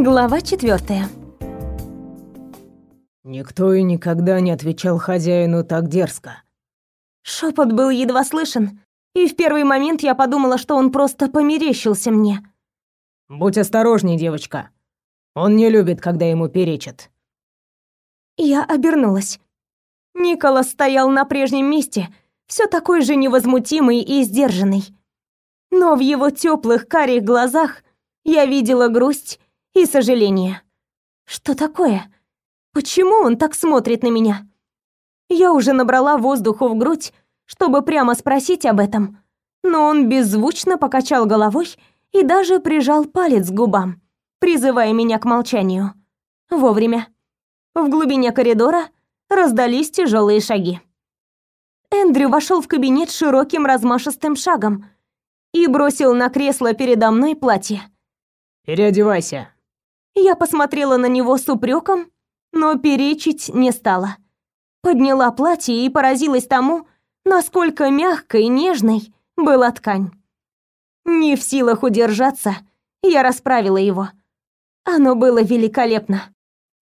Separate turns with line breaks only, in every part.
Глава четвертая.
Никто и никогда не отвечал хозяину так дерзко.
Шепот был едва слышен, и в первый момент я подумала, что он просто померещился мне.
Будь осторожней, девочка. Он не любит, когда ему перечат.
Я обернулась. Николас стоял на прежнем месте, все такой же невозмутимый и сдержанный. Но в его теплых карих глазах я видела грусть и сожаление. Что такое? Почему он так смотрит на меня? Я уже набрала воздуху в грудь, чтобы прямо спросить об этом, но он беззвучно покачал головой и даже прижал палец к губам, призывая меня к молчанию. Вовремя. В глубине коридора раздались тяжелые шаги. Эндрю вошел в кабинет широким размашистым шагом и бросил на кресло передо мной платье.
«Переодевайся».
Я посмотрела на него с упреком, но перечить не стала. Подняла платье и поразилась тому, насколько мягкой и нежной была ткань. Не в силах удержаться, я расправила его. Оно было великолепно.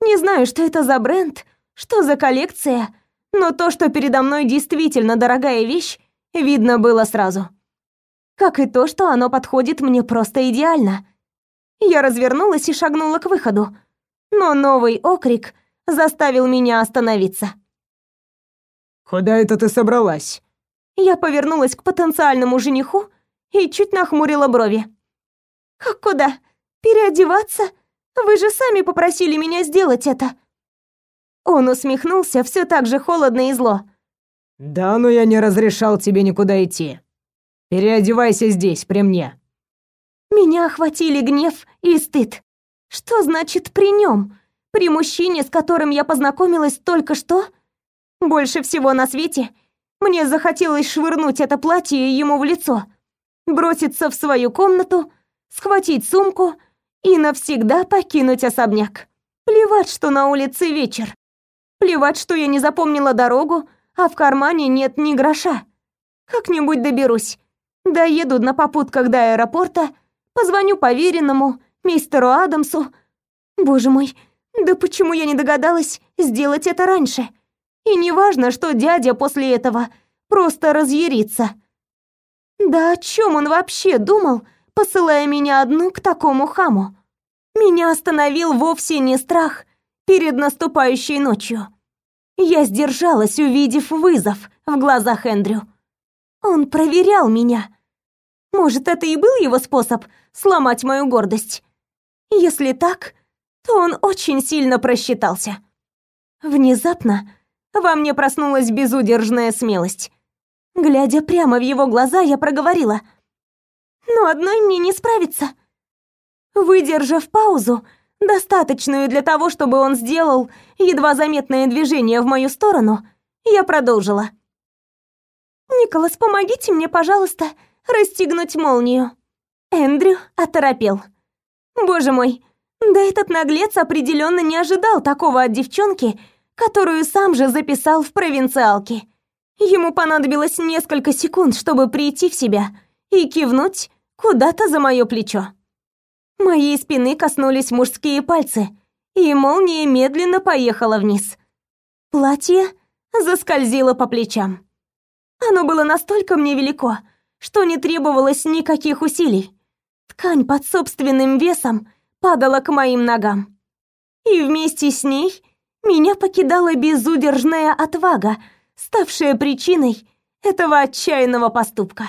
Не знаю, что это за бренд, что за коллекция, но то, что передо мной действительно дорогая вещь, видно было сразу. Как и то, что оно подходит мне просто идеально. Я развернулась и шагнула к выходу, но новый окрик заставил меня остановиться.
«Куда это ты собралась?»
Я повернулась к потенциальному жениху и чуть нахмурила брови. «Как куда? Переодеваться? Вы же сами попросили меня сделать это!» Он усмехнулся все так же холодно и зло.
«Да, но я не разрешал тебе никуда идти. Переодевайся здесь, при мне».
Меня охватили гнев и стыд. Что значит «при нем»? При мужчине, с которым я познакомилась только что? Больше всего на свете мне захотелось швырнуть это платье ему в лицо, броситься в свою комнату, схватить сумку и навсегда покинуть особняк. Плевать, что на улице вечер. Плевать, что я не запомнила дорогу, а в кармане нет ни гроша. Как-нибудь доберусь. Доеду на попутках до аэропорта, позвоню поверенному, мистеру Адамсу. Боже мой, да почему я не догадалась сделать это раньше? И не важно, что дядя после этого просто разъярится. Да о чем он вообще думал, посылая меня одну к такому хаму? Меня остановил вовсе не страх перед наступающей ночью. Я сдержалась, увидев вызов в глазах Эндрю. Он проверял меня. Может, это и был его способ сломать мою гордость? Если так, то он очень сильно просчитался. Внезапно во мне проснулась безудержная смелость. Глядя прямо в его глаза, я проговорила. «Но одной мне не справиться». Выдержав паузу, достаточную для того, чтобы он сделал едва заметное движение в мою сторону, я продолжила. «Николас, помогите мне, пожалуйста, расстегнуть молнию». Эндрю оторопел. «Боже мой, да этот наглец определенно не ожидал такого от девчонки, которую сам же записал в провинциалке. Ему понадобилось несколько секунд, чтобы прийти в себя и кивнуть куда-то за мое плечо. Моей спины коснулись мужские пальцы, и молния медленно поехала вниз. Платье заскользило по плечам. Оно было настолько мне велико, что не требовалось никаких усилий. Ткань под собственным весом падала к моим ногам. И вместе с ней меня покидала безудержная отвага, ставшая причиной этого отчаянного поступка.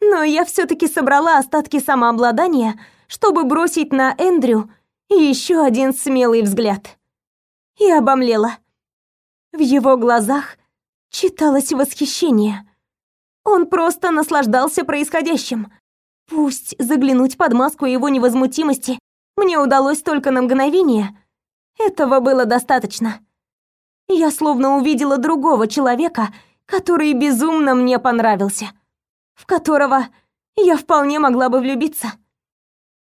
Но я все таки собрала остатки самообладания, чтобы бросить на Эндрю еще один смелый взгляд. И обомлела. В его глазах читалось восхищение. Он просто наслаждался происходящим. Пусть заглянуть под маску его невозмутимости мне удалось только на мгновение, этого было достаточно. Я словно увидела другого человека, который безумно мне понравился, в которого я вполне могла бы влюбиться.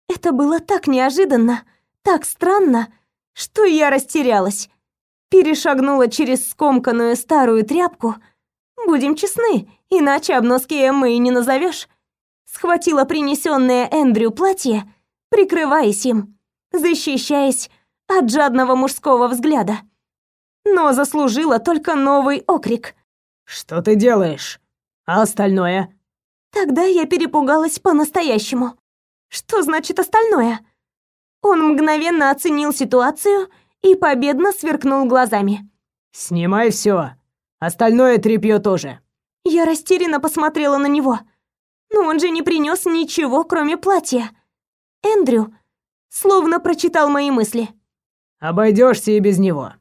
Это было так неожиданно, так странно, что я растерялась. Перешагнула через скомканную старую тряпку. Будем честны, иначе обноски Эммы и не назовешь. Схватила принесенное Эндрю платье, прикрываясь им. защищаясь от жадного мужского взгляда. Но заслужила только новый окрик.
«Что ты делаешь? А остальное?»
Тогда я перепугалась по-настоящему. Что значит остальное? Он мгновенно оценил ситуацию и победно сверкнул глазами.
«Снимай все. Остальное тряпье тоже».
Я растерянно посмотрела на него. Но он же не принес ничего, кроме платья. Эндрю словно прочитал мои мысли.
Обойдешься и без него.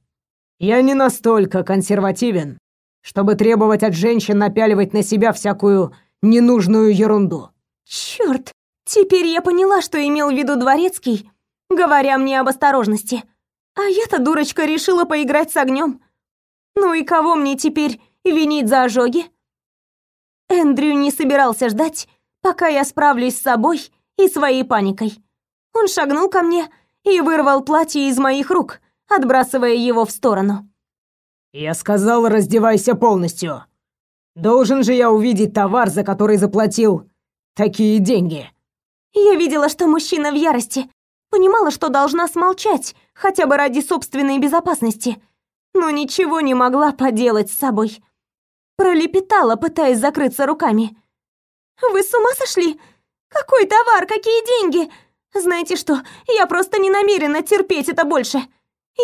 Я не настолько консервативен, чтобы требовать от женщин напяливать на себя всякую ненужную ерунду.
Черт! Теперь я поняла, что имел в виду дворецкий, говоря мне об осторожности. А я-то, дурочка, решила поиграть с огнем. Ну и кого мне теперь винить за ожоги? Эндрю не собирался ждать, пока я справлюсь с собой и своей паникой. Он шагнул ко мне и вырвал платье из моих рук, отбрасывая его в сторону.
«Я сказал, раздевайся полностью. Должен же я увидеть товар, за который заплатил такие деньги».
Я видела, что мужчина в ярости, понимала, что должна смолчать, хотя бы ради собственной безопасности, но ничего не могла поделать с собой. Пролепетала, пытаясь закрыться руками. «Вы с ума сошли? Какой товар, какие деньги? Знаете что, я просто не намерена терпеть это больше.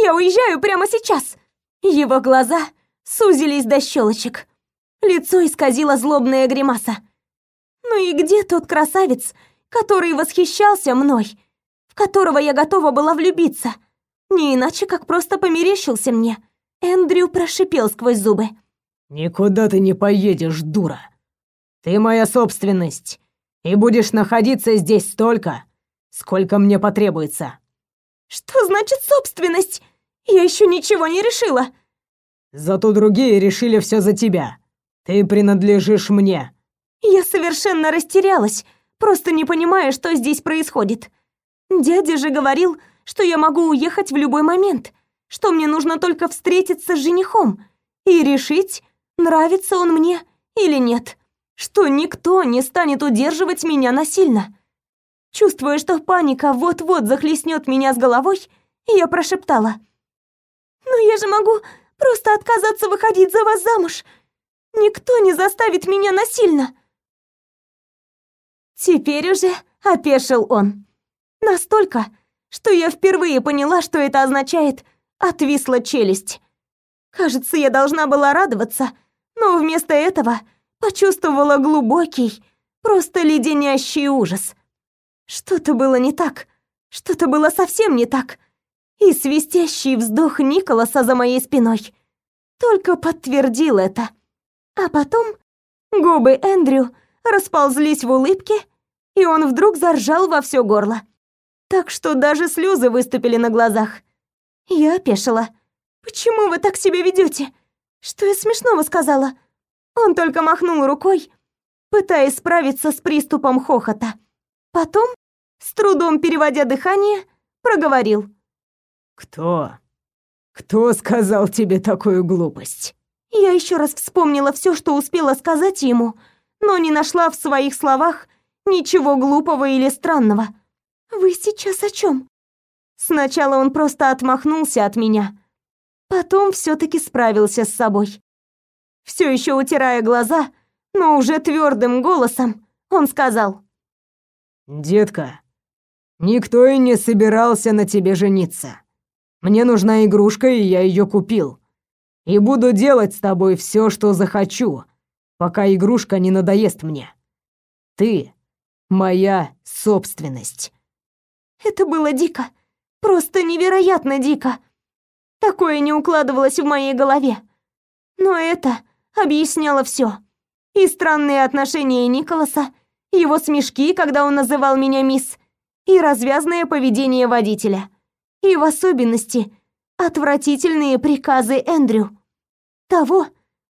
Я уезжаю прямо сейчас. Его глаза сузились до щелочек. Лицо исказило злобная гримаса. Ну и где тот красавец, который восхищался мной, в которого я готова была влюбиться? Не иначе, как просто померещился мне. Эндрю прошипел сквозь зубы.
«Никуда ты не поедешь, дура. Ты моя собственность, и будешь находиться здесь столько, сколько мне потребуется.
Что значит собственность? Я еще ничего не решила.
Зато другие решили все за тебя. Ты принадлежишь мне.
Я совершенно растерялась, просто не понимая, что здесь происходит. Дядя же говорил, что я могу уехать в любой момент, что мне нужно только встретиться с женихом и решить, нравится он мне или нет, что никто не станет удерживать меня насильно. Чувствуя, что паника вот-вот захлестнет меня с головой, я прошептала. «Но я же могу просто отказаться выходить за вас замуж. Никто не заставит меня насильно». Теперь уже опешил он. Настолько, что я впервые поняла, что это означает «отвисла челюсть». Кажется, я должна была радоваться, но вместо этого почувствовала глубокий, просто леденящий ужас. Что-то было не так. Что-то было совсем не так. И свистящий вздох Николаса за моей спиной только подтвердил это. А потом губы Эндрю расползлись в улыбке, и он вдруг заржал во все горло. Так что даже слезы выступили на глазах. Я опешила. «Почему вы так себя ведете? Что я смешного сказала?» Он только махнул рукой, пытаясь справиться с приступом хохота. Потом, с трудом переводя дыхание, проговорил.
«Кто? Кто сказал тебе такую глупость?»
Я еще раз вспомнила все, что успела сказать ему, но не нашла в своих словах ничего глупого или странного. «Вы сейчас о чем? Сначала он просто отмахнулся от меня, потом все таки справился с собой. Все еще утирая глаза, но уже твердым голосом, он сказал.
«Детка, никто и не собирался на тебе жениться. Мне нужна игрушка, и я ее купил. И буду делать с тобой все, что захочу, пока игрушка не надоест мне. Ты моя собственность».
Это было дико. Просто невероятно дико. Такое не укладывалось в моей голове. Но это объясняло все. И странные отношения Николаса, его смешки, когда он называл меня мисс, и развязное поведение водителя. И в особенности отвратительные приказы Эндрю. Того,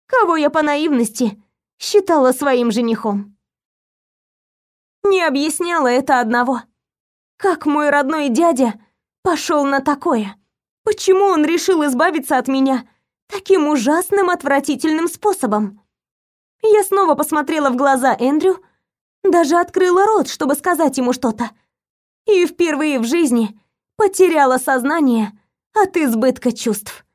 кого я по наивности считала своим женихом. Не объясняла это одного. Как мой родной дядя пошел на такое? Почему он решил избавиться от меня таким ужасным, отвратительным способом? Я снова посмотрела в глаза Эндрю, даже открыла рот, чтобы сказать ему что-то. И впервые в жизни Потеряла сознание от избытка чувств.